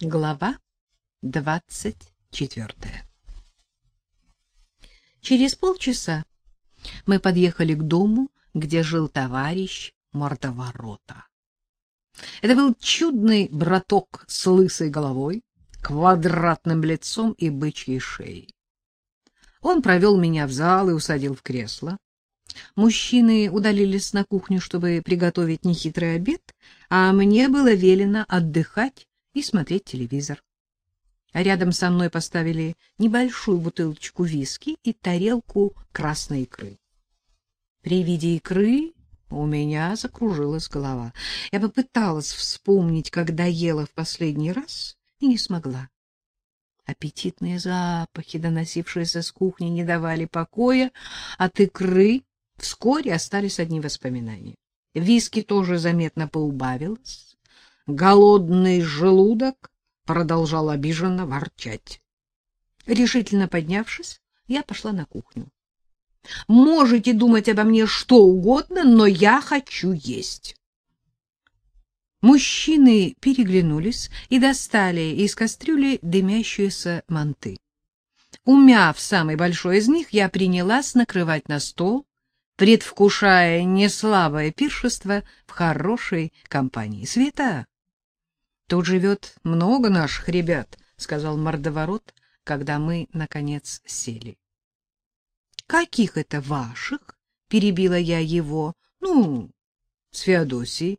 Глава двадцать четвертая Через полчаса мы подъехали к дому, где жил товарищ Мордоворота. Это был чудный браток с лысой головой, квадратным лицом и бычьей шеей. Он провел меня в зал и усадил в кресло. Мужчины удалились на кухню, чтобы приготовить нехитрый обед, а мне было велено отдыхать и смотреть телевизор. А рядом со мной поставили небольшую бутылочку виски и тарелку красной икры. При виде икры у меня закружилась голова. Я попыталась вспомнить, когда ела в последний раз, и не смогла. Аппетитные запахи, доносившиеся с кухни, не давали покоя. От икры вскоре остались одни воспоминания. Виски тоже заметно поубавилось. Голодный желудок продолжал обиженно ворчать. Решительно поднявшись, я пошла на кухню. Можете думать обо мне что угодно, но я хочу есть. Мужчины переглянулись и достали из кастрюли дымящиеся манты. Умяв самый большой из них, я принялась накрывать на стол, предвкушая неслабое пиршество в хорошей компании. Света, Тут живет много наших ребят, сказал мордоворот, когда мы наконец сели. Каких это ваших? перебила я его. Ну, с Феодосией.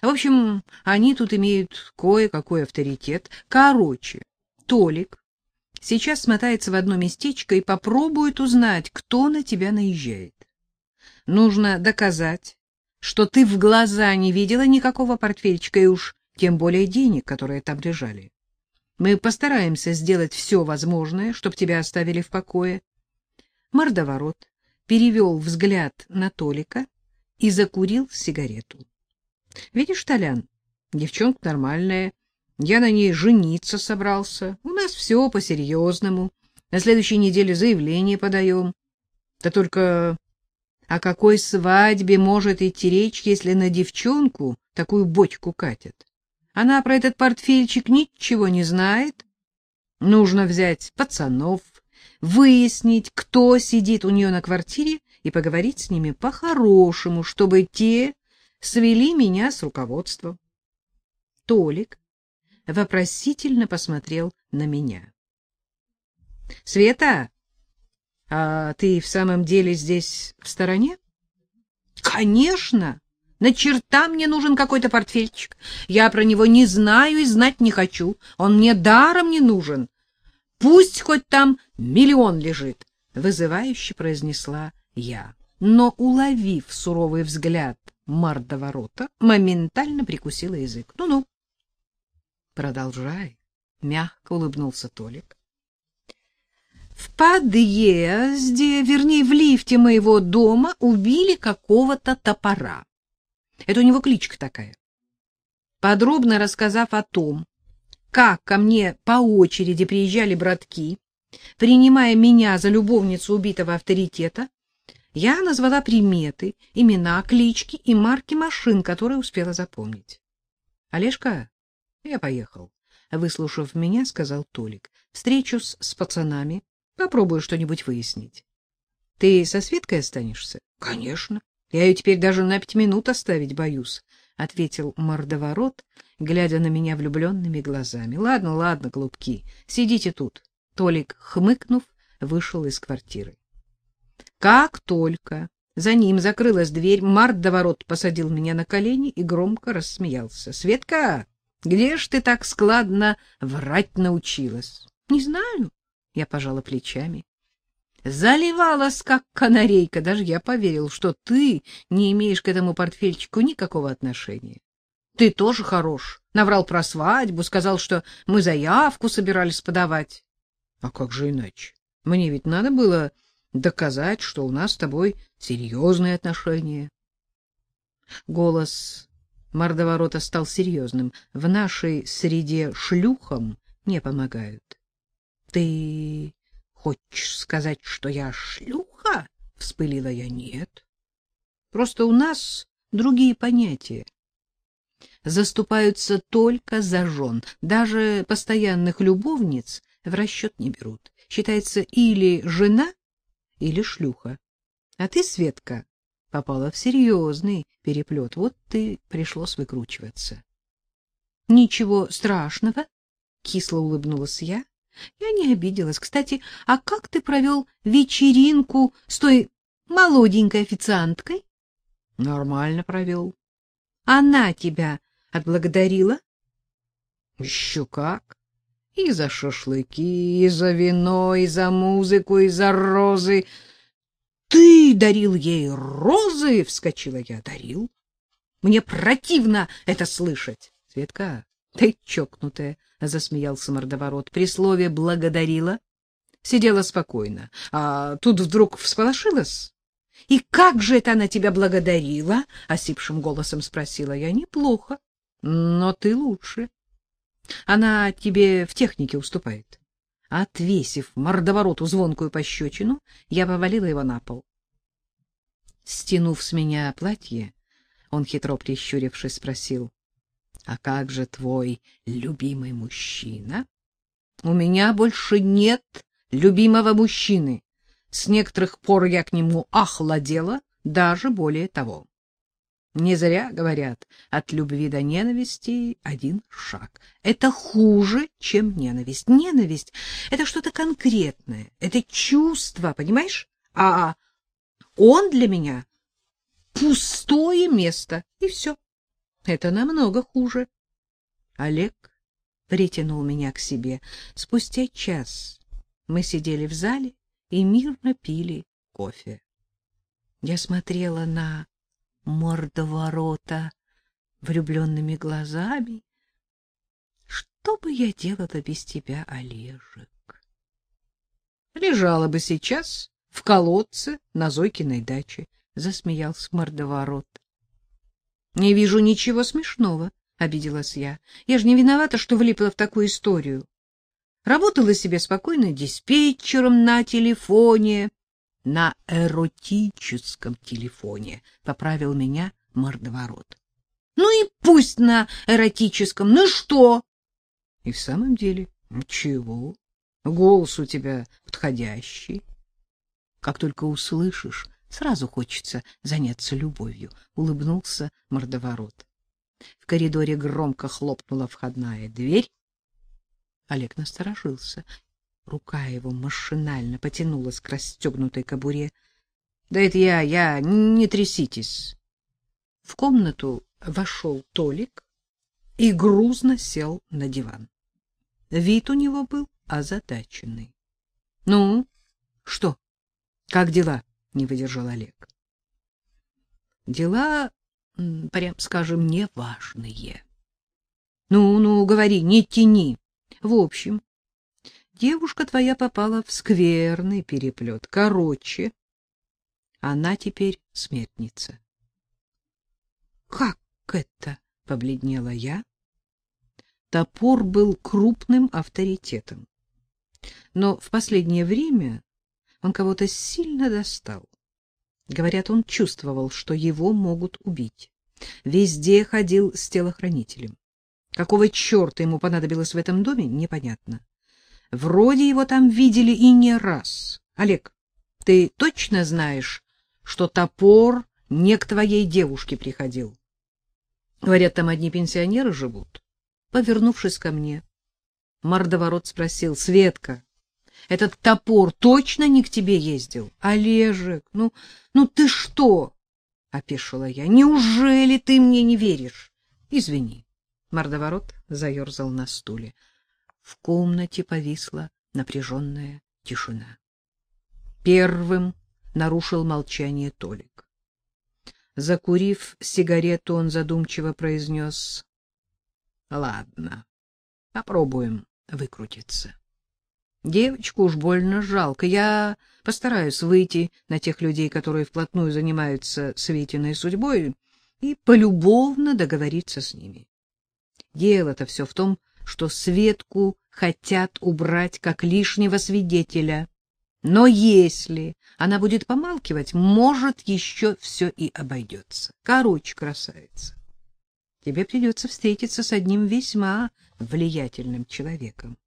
В общем, они тут имеют кое-какой авторитет. Короче, Толик сейчас смотается в одно местечко и попробует узнать, кто на тебя наезжает. Нужно доказать, что ты в глаза не видела никакого портфельчика и уж тем более денег, которые там лежали. Мы постараемся сделать все возможное, чтобы тебя оставили в покое. Мордоворот перевел взгляд на Толика и закурил сигарету. Видишь, Толян, девчонка нормальная. Я на ней жениться собрался. У нас все по-серьезному. На следующей неделе заявление подаем. Да только о какой свадьбе может идти речь, если на девчонку такую бочку катят? Она про этот портфельчик ничего не знает. Нужно взять пацанов, выяснить, кто сидит у нее на квартире, и поговорить с ними по-хорошему, чтобы те свели меня с руководством. Толик вопросительно посмотрел на меня. — Света, а ты в самом деле здесь в стороне? — Конечно! На черта мне нужен какой-то портфельчик. Я про него не знаю и знать не хочу. Он мне даром не нужен. Пусть хоть там миллион лежит, — вызывающе произнесла я. Но, уловив суровый взгляд мордоворота, моментально прикусила язык. Ну-ну. Продолжай, — мягко улыбнулся Толик. В подъезде, вернее, в лифте моего дома убили какого-то топора. Это у него кличка такая. Подробно рассказав о том, как ко мне по очереди приезжали братки, принимая меня за любовницу убитого авторитета, я назвала приметы, имена, клички и марки машин, которые успела запомнить. — Олежка, я поехал. Выслушав меня, сказал Толик. — Встречусь с пацанами, попробую что-нибудь выяснить. — Ты со Светкой останешься? — Конечно. Я ее теперь даже на пять минут оставить боюсь, — ответил мордоворот, глядя на меня влюбленными глазами. — Ладно, ладно, голубки, сидите тут. Толик, хмыкнув, вышел из квартиры. Как только за ним закрылась дверь, мордоворот посадил меня на колени и громко рассмеялся. — Светка, где ж ты так складно врать научилась? — Не знаю, — я пожала плечами заливалась, как канарейка. Даже я поверил, что ты не имеешь к этому портфельчику никакого отношения. Ты тоже хорош. Наврал про свадьбу, сказал, что мы заявку собирались подавать. А как же иначе? Мне ведь надо было доказать, что у нас с тобой серьезные отношения. Голос мордоворота стал серьезным. В нашей среде шлюхам не помогают. Ты Хочешь сказать, что я шлюха? вспылила я. Нет. Просто у нас другие понятия. заступаются только за жен, даже постоянных любовниц в расчет не берут. Считается или жена, или шлюха. А ты, Светка, попала в серьезный переплет. Вот ты пришлось выкручиваться. — Ничего страшного, — кисло улыбнулась я. Я не обиделась. Кстати, а как ты провел вечеринку с той молоденькой официанткой? — Нормально провел. — Она тебя отблагодарила? — Еще как. И за шашлыки, и за вино, и за музыку, и за розы. — Ты дарил ей розы? — вскочила я. — Дарил. Мне противно это слышать. — Светка, ты чокнутая, — засмеялся мордоворот. При слове «благодарила» сидела спокойно, а тут вдруг всполошилась. — И как же это она тебя благодарила? — осипшим голосом спросила я. — Неплохо, но ты лучше. Она тебе в технике уступает. Отвесив мордовороту звонкую пощечину, я повалила его на пол. Стянув с меня платье, он, хитро прищурившись, спросил, — А как же твой любимый мужчина? — У меня больше нет любимого мужчины. С некоторых пор я к нему охладела, даже более того. Не зря говорят, от любви до ненависти один шаг. Это хуже, чем ненависть. Ненависть — это что-то конкретное, это чувство, понимаешь? А он для меня пустое место, и все. Это намного хуже. Олег притянул меня к себе. Спустя час мы сидели в зале и мирно пили кофе. Я смотрела на мордоворота влюбленными глазами. Что бы я делала без тебя, Олежек? Лежала бы сейчас в колодце на Зойкиной даче, засмеялся мордоворот. Не вижу ничего смешного, обиделась я. Я же не виновата, что влипла в такую историю. Работала себе спокойно диспетчером на телефоне, на эротическом телефоне, поправил меня мордоворот. Ну и пусть на эротическом. Ну что? И в самом деле, ничего. Голос у тебя подходящий. Как только услышишь, сразу хочется заняться любовью, улыбнулся мордоворот. В коридоре громко хлопнула входная дверь. Олег насторожился. Рука его машинально потянулась к расстегнутой кобуре. — Да это я, я, не тряситесь. В комнату вошел Толик и грузно сел на диван. Вид у него был озадаченный. — Ну, что, как дела? — не выдержал Олег. — Дела, прям скажем, неважные. — Ну, ну, говори, не тяни. В общем, девушка твоя попала в скверный переплет. Короче, она теперь смертница. — Как это? — побледнела я. Топор был крупным авторитетом. Но в последнее время он кого-то сильно достал. Говорят, он чувствовал, что его могут убить. Везде ходил с телохранителем. Какого черта ему понадобилось в этом доме, непонятно. Вроде его там видели и не раз. Олег, ты точно знаешь, что топор не к твоей девушке приходил? Говорят, там одни пенсионеры живут. Повернувшись ко мне, мордоворот спросил: "Светка, этот топор точно не к тебе ездил? Олежек, ну, ну ты что?" опешила я. "Неужели ты мне не веришь? Извини". Мордоворот заерзал на стуле. В комнате повисла напряженная тишина. Первым нарушил молчание Толик. Закурив сигарету, он задумчиво произнес: "Ладно, попробуем выкрутиться. Девочку уж больно жалко. Я постараюсь выйти на тех людей, которые вплотную занимаются Светиной судьбой, и полюбовно договориться с ними. Дело-то все в том, что Светку хотят убрать как лишнего свидетеля. Но если она будет помалкивать, может, еще все и обойдется. Короче, красавица, тебе придется встретиться с одним весьма влиятельным человеком.